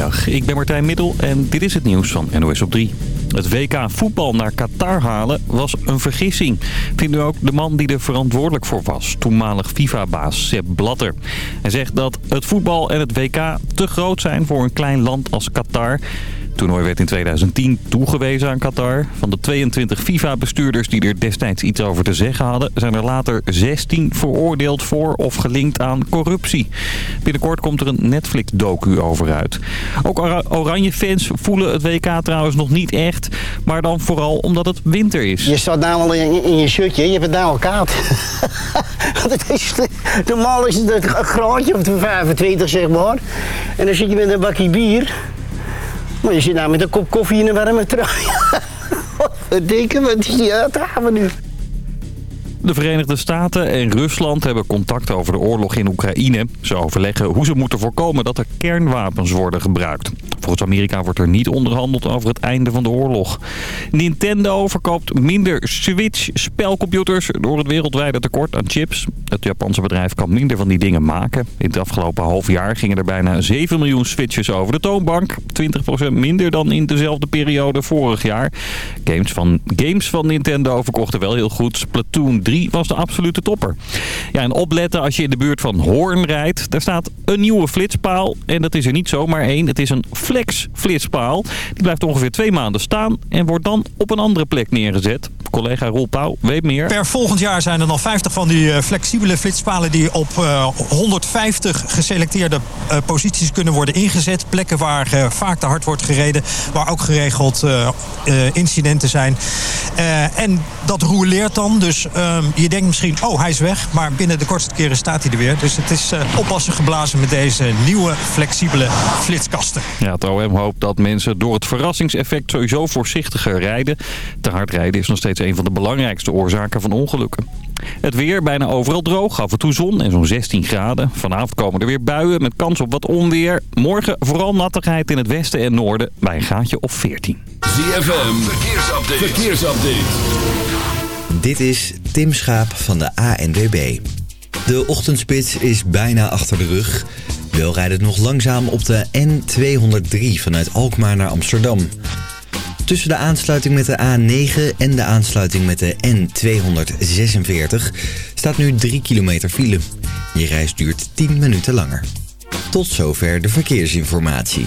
Goedemiddag, ik ben Martijn Middel en dit is het nieuws van NOS op 3. Het WK voetbal naar Qatar halen was een vergissing. Vindt nu ook de man die er verantwoordelijk voor was, toenmalig FIFA-baas Sepp Blatter. Hij zegt dat het voetbal en het WK te groot zijn voor een klein land als Qatar toernooi werd in 2010 toegewezen aan Qatar. Van de 22 FIFA-bestuurders die er destijds iets over te zeggen hadden... zijn er later 16 veroordeeld voor of gelinkt aan corruptie. Binnenkort komt er een Netflix-docu over uit. Ook Oranje-fans voelen het WK trouwens nog niet echt. Maar dan vooral omdat het winter is. Je staat namelijk in, je shirtje, je hebt het nou koud. normaal is het een graadje of 25 zeg maar. En dan zit je met een bakje bier... Maar je zit nou met een kop koffie in een warme trui. Wat verdikken, wat is die uithaven nu? De Verenigde Staten en Rusland hebben contact over de oorlog in Oekraïne. Ze overleggen hoe ze moeten voorkomen dat er kernwapens worden gebruikt. Volgens Amerika wordt er niet onderhandeld over het einde van de oorlog. Nintendo verkoopt minder Switch-spelcomputers door het wereldwijde tekort aan chips. Het Japanse bedrijf kan minder van die dingen maken. In het afgelopen half jaar gingen er bijna 7 miljoen Switches over de toonbank. 20% minder dan in dezelfde periode vorig jaar. Games van, games van Nintendo verkochten wel heel goed. Splatoon 3 was de absolute topper. Ja, en opletten als je in de buurt van Hoorn rijdt. Daar staat een nieuwe flitspaal. En dat is er niet zomaar één. Het is een flex-flitspaal. Die blijft ongeveer twee maanden staan en wordt dan op een andere plek neergezet. Collega Roel Pauw weet meer. Per volgend jaar zijn er dan 50 van die eh, flexibele flitspalen die op 150 eh, geselecteerde eh, posities kunnen worden ingezet. Plekken waar vaak te hard wordt gereden, waar ook geregeld incidenten zijn. en dat roeleert dan, dus ehm, je denkt misschien, oh hij is weg, maar binnen de kortste keren staat hij er weer. Dus het is oppassen geblazen met deze nieuwe flexibele flitskasten. Ja, het OM hoopt dat mensen door het verrassingseffect sowieso voorzichtiger rijden. Te hard rijden is nog steeds een van de belangrijkste oorzaken van ongelukken. Het weer bijna overal droog, af en toe zon en zo'n 16 graden. Vanavond komen er weer buien met kans op wat onweer. Morgen vooral nattigheid in het westen en noorden bij een gaatje of 14. ZFM, verkeersupdate. verkeersupdate. Dit is Tim Schaap van de ANWB. De ochtendspits is bijna achter de rug. Wel rijdt het nog langzaam op de N203 vanuit Alkmaar naar Amsterdam. Tussen de aansluiting met de A9 en de aansluiting met de N246 staat nu 3 kilometer file. Je reis duurt 10 minuten langer. Tot zover de verkeersinformatie.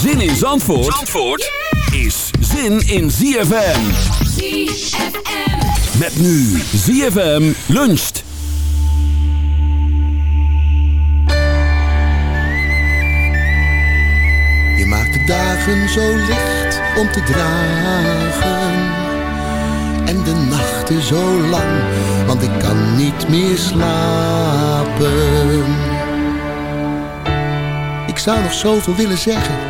Zin in Zandvoort, Zandvoort is zin in ZFM. ZFM. Met nu ZFM luncht. Je maakt de dagen zo licht om te dragen. En de nachten zo lang, want ik kan niet meer slapen. Ik zou nog zoveel willen zeggen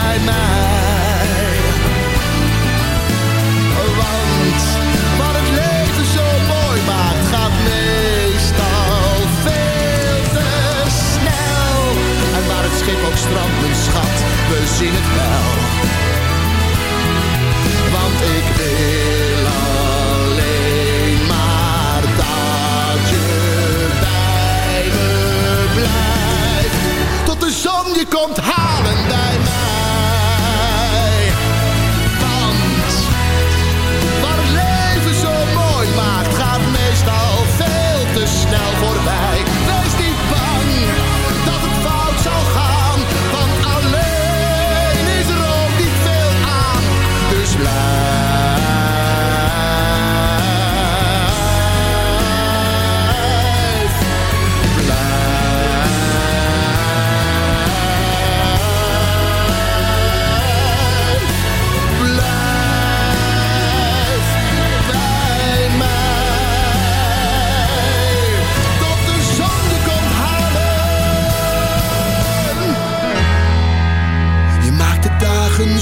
bij mij. Want wat het leven zo mooi maakt, gaat meestal veel te snel. En waar het schip op strand mijn schat, we zien het wel. Want ik weet.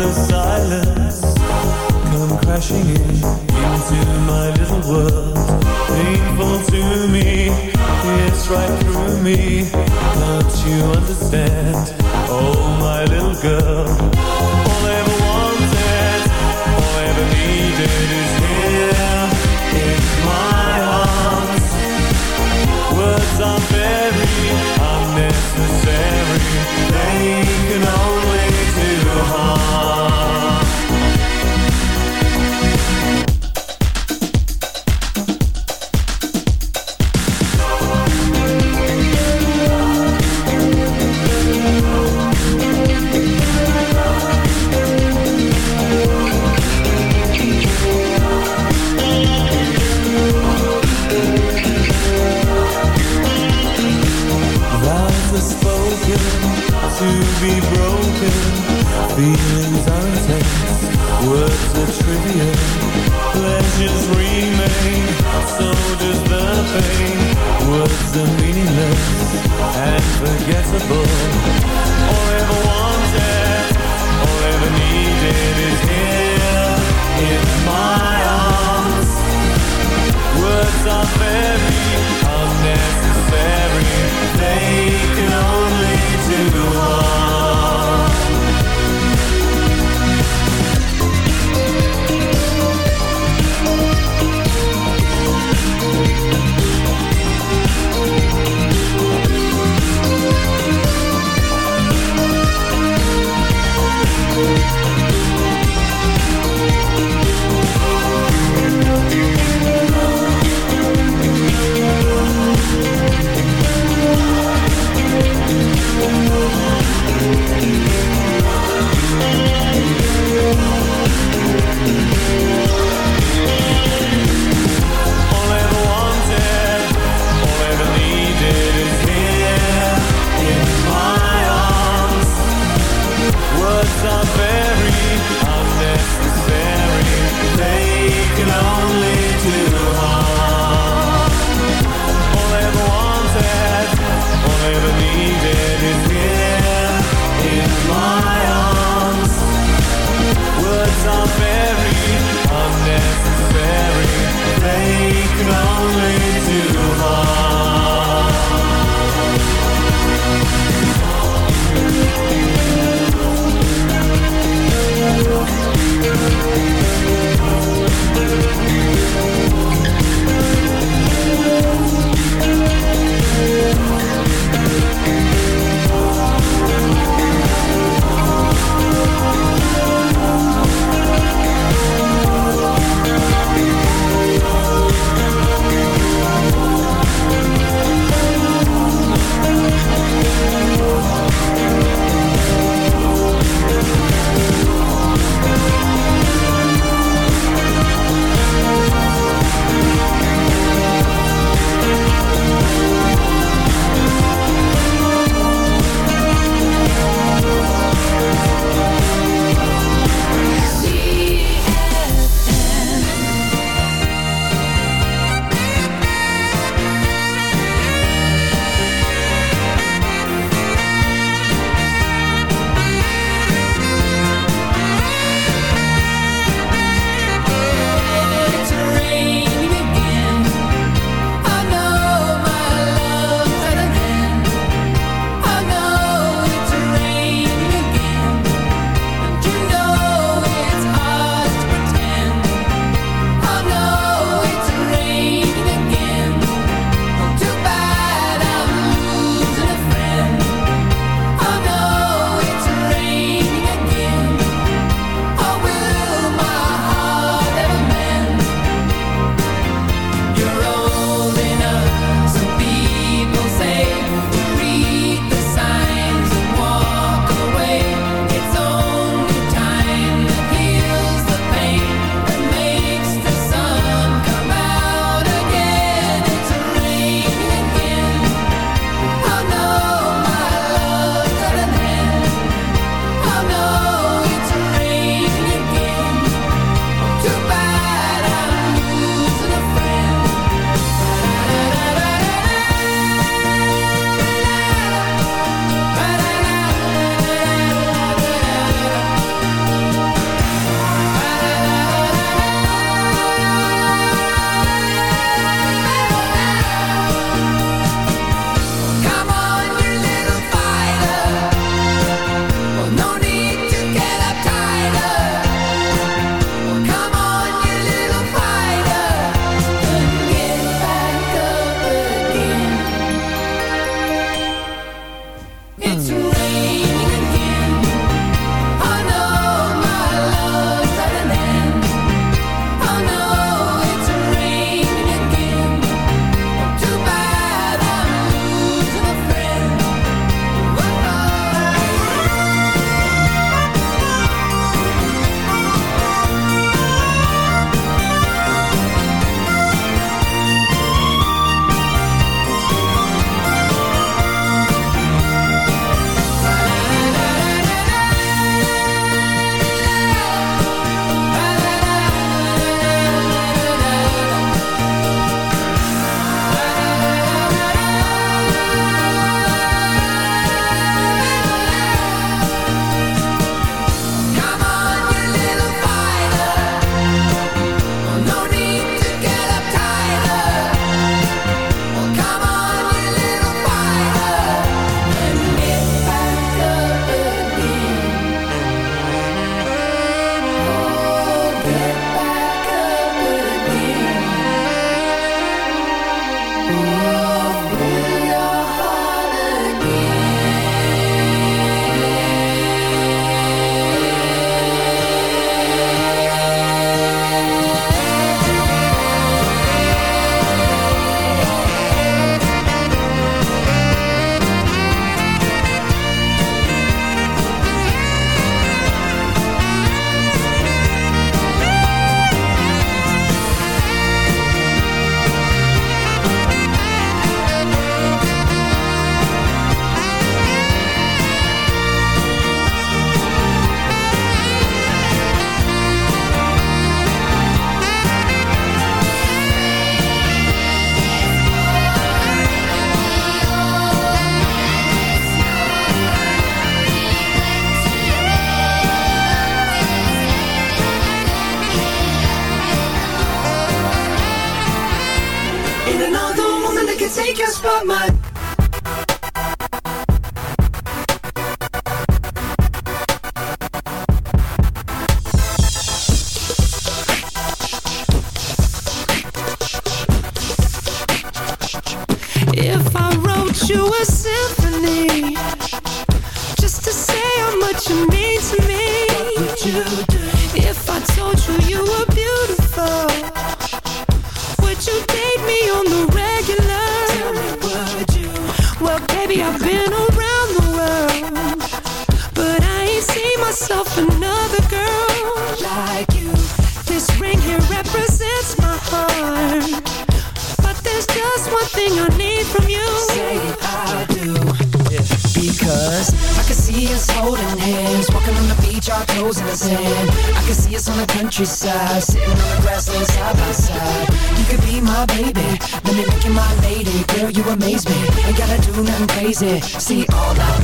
the silence come crashing in into my little world. Painful to me, it's right through me. Don't you understand? Oh, my little girl. take your spot, my See all that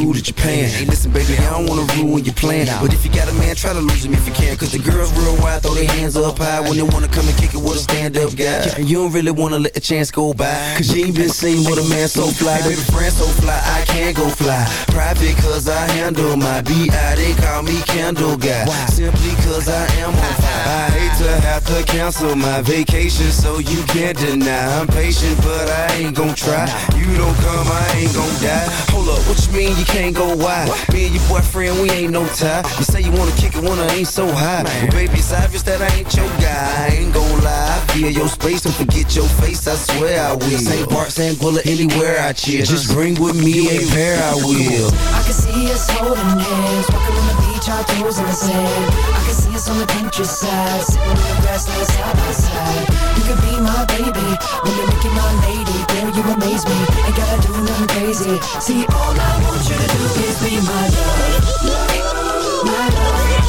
Peru to Japan. Hey, listen, baby, I don't wanna ruin your plan. But if you got a man, try to lose him if you can. Cause the girls real wild, throw their hands up high when they wanna come and kick it with a stand up guy. And you don't really wanna let the chance go by. Cause you ain't been seen with a man so fly. Baby, friend so fly, I can't go fly. Private cause I handle my BI, they call me Candle Guy. Simply cause I am on fire. I hate to have to cancel my vacation, so you can't deny. I'm patient, but I ain't gon' try. You don't come, I ain't gon' die. Hold up, what you mean you can't go wide? Me and your boyfriend, we ain't no tie. You say you wanna kick it when I ain't so high. Well, baby, it's obvious that I ain't your guy. I ain't gon' lie. I your space and forget your face, I swear I will. St. Bart, St. Bullet, anywhere I chill. Just bring with me a pair, I will. I can see us holding hands, walking on the beach, our toes in the sand. I can see us on the countryside, sitting on the grassland side by side. You could be my baby, when you're making my lady. Girl, you amaze me, ain't gotta do nothing crazy. See, all I want you to do is be my love. My love.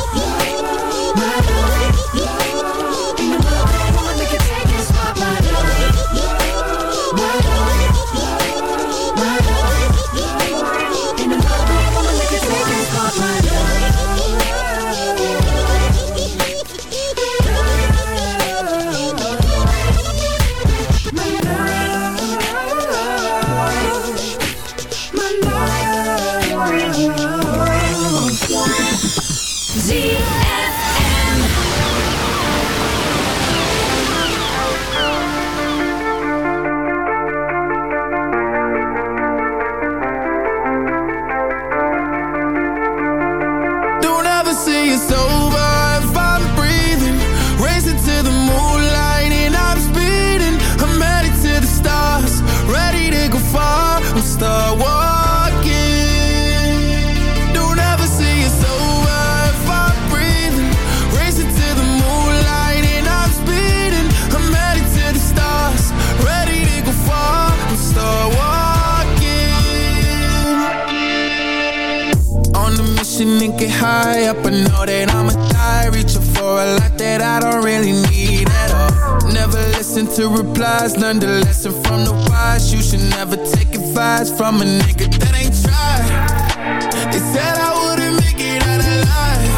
Replies, learn the lesson from the wise. You should never take advice from a nigga that ain't tried. They said I wouldn't make it out alive.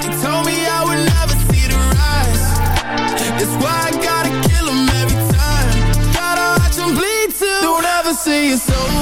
They told me I would never see the rise. That's why I gotta kill every time. Gotta watch bleed too. Don't ever say it's over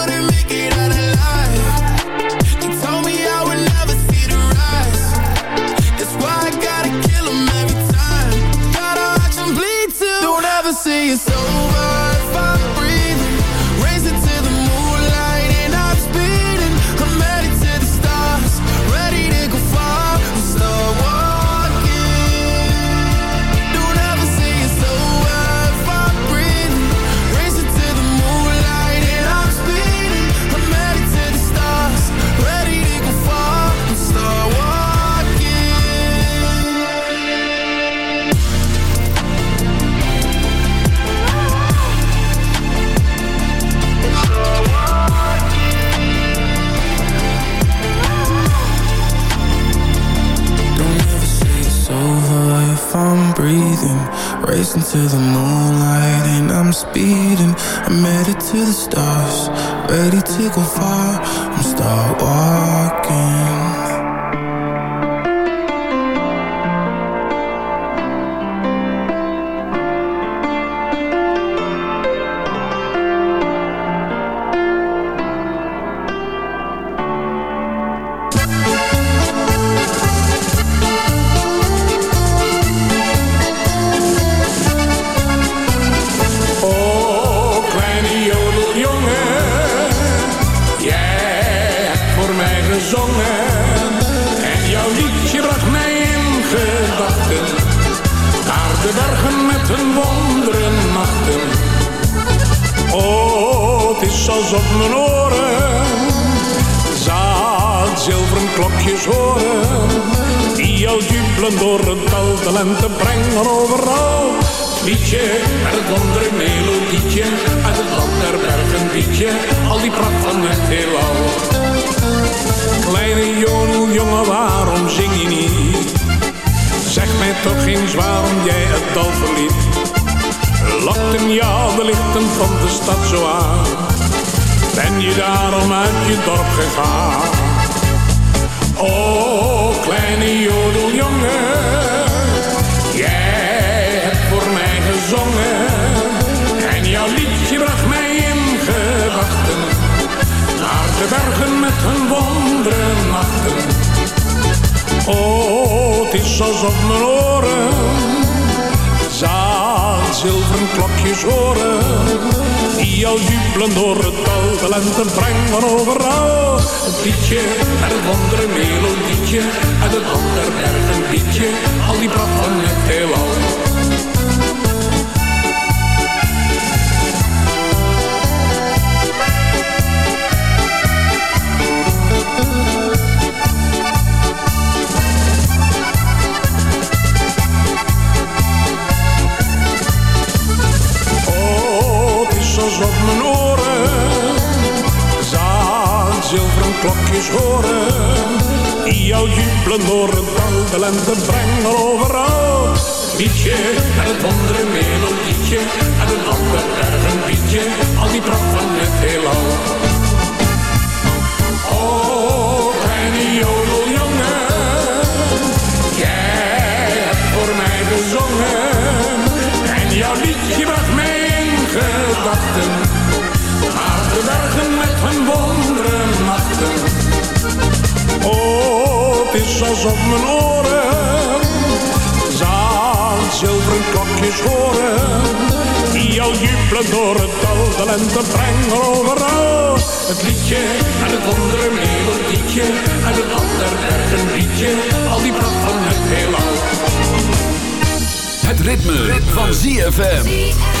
to the moonlight and I'm speeding. I'm headed to the stars, ready to go far. I'm start Oh, het is alsof mijn oren zaad zilveren klokjes horen. Die al jubelen door het dal, de lente brengen overal. Het liedje met het wondere melodietje, uit het land der bergen liedje, al die pracht van het heelal. Klokjes horen. Die jou jubelen door het dal, de lente brengen overal. Liedje met het wondere melodietje, uit een ander bergen liedje, al die pracht van het heelal. Het is alsof mijn oren zaan zilveren klokjes horen. Die al jubelen door het dal, de lente brengen overal. Het liedje en het andere melodietje en het ander bergenliedje. Al die pracht van het heelal. Het ritme, van ZFM.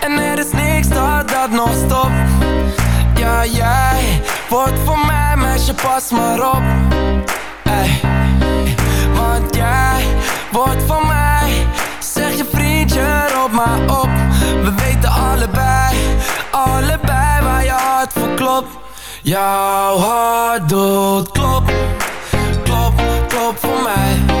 en er is niks dat dat nog stopt. Ja, jij wordt van mij, meisje, pas maar op. Ey. Want jij wordt van mij, zeg je vriendje, roep maar op. We weten allebei, allebei waar je hart voor klopt. Jouw hart doet klop, klop, klop voor mij.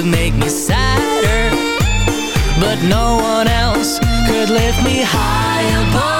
could make me sadder But no one else could lift me high above.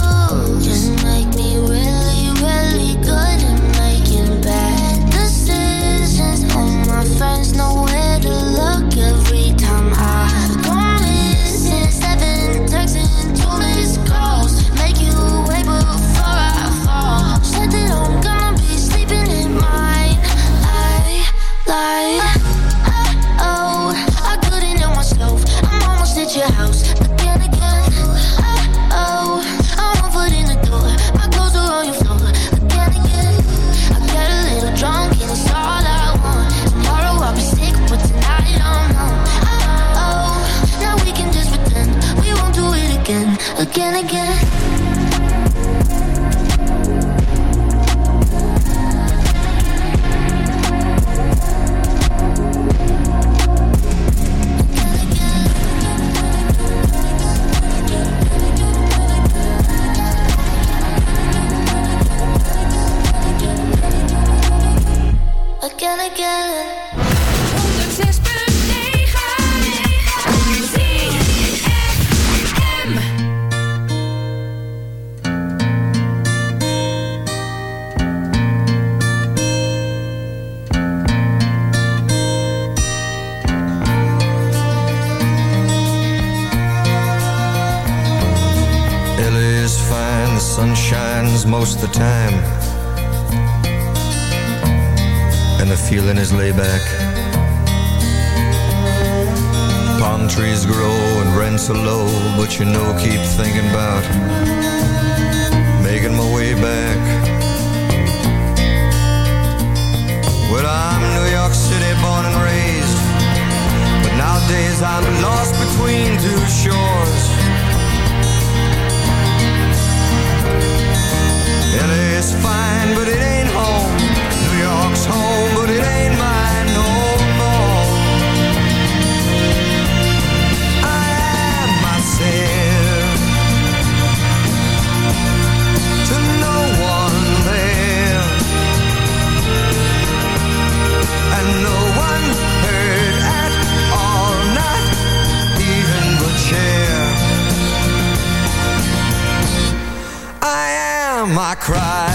cry.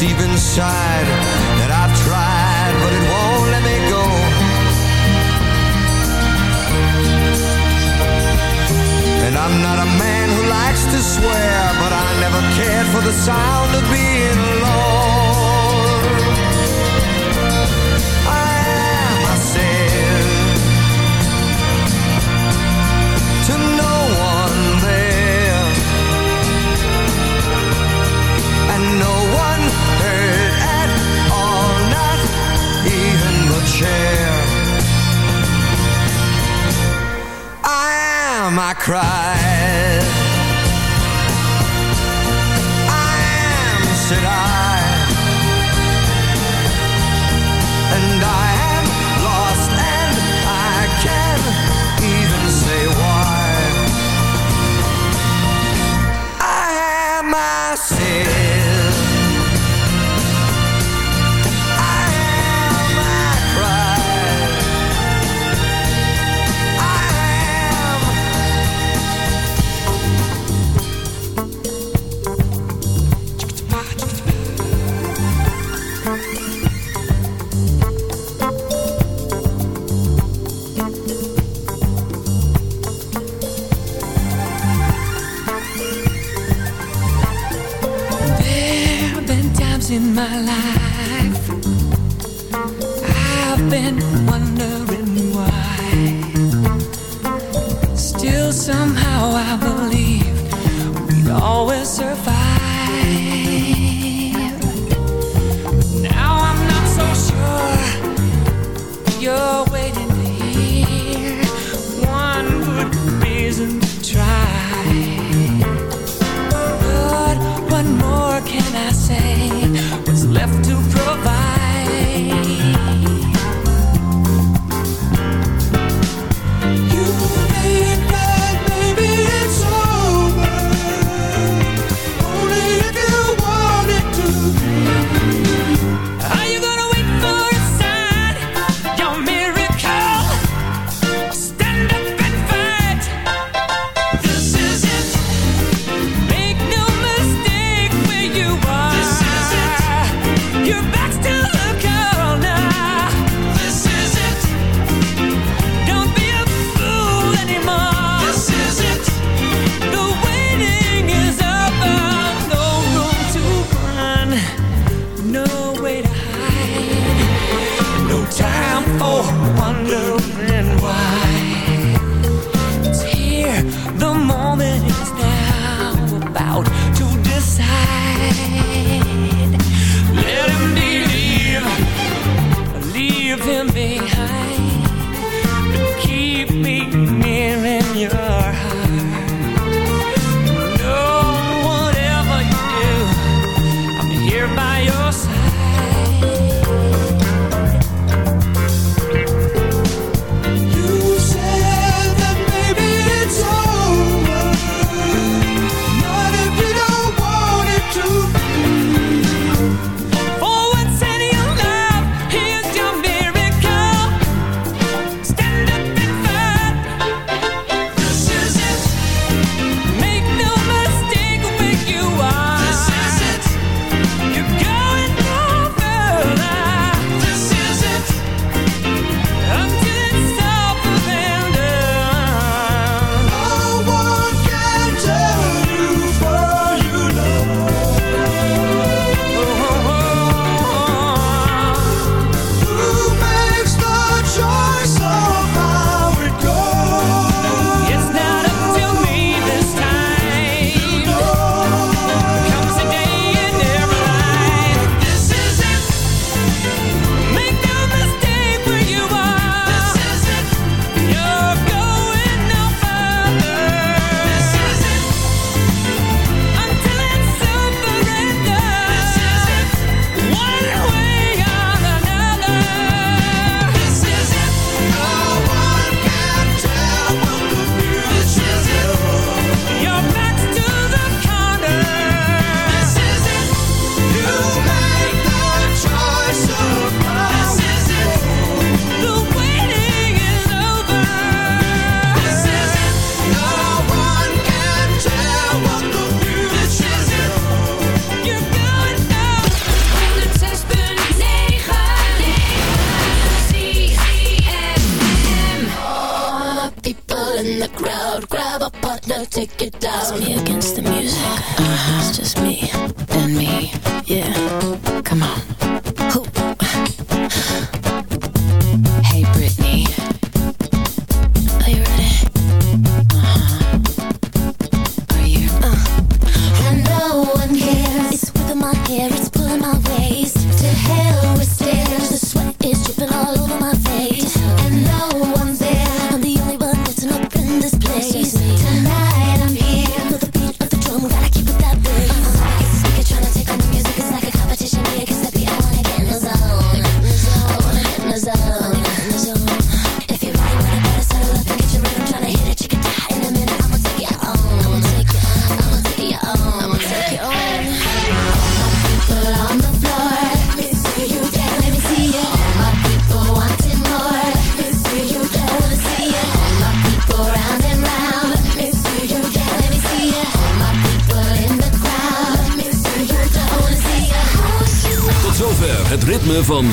deep inside that I've tried, but it won't let me go. And I'm not a man who likes to swear, but I never cared for the sound of being alone. cry.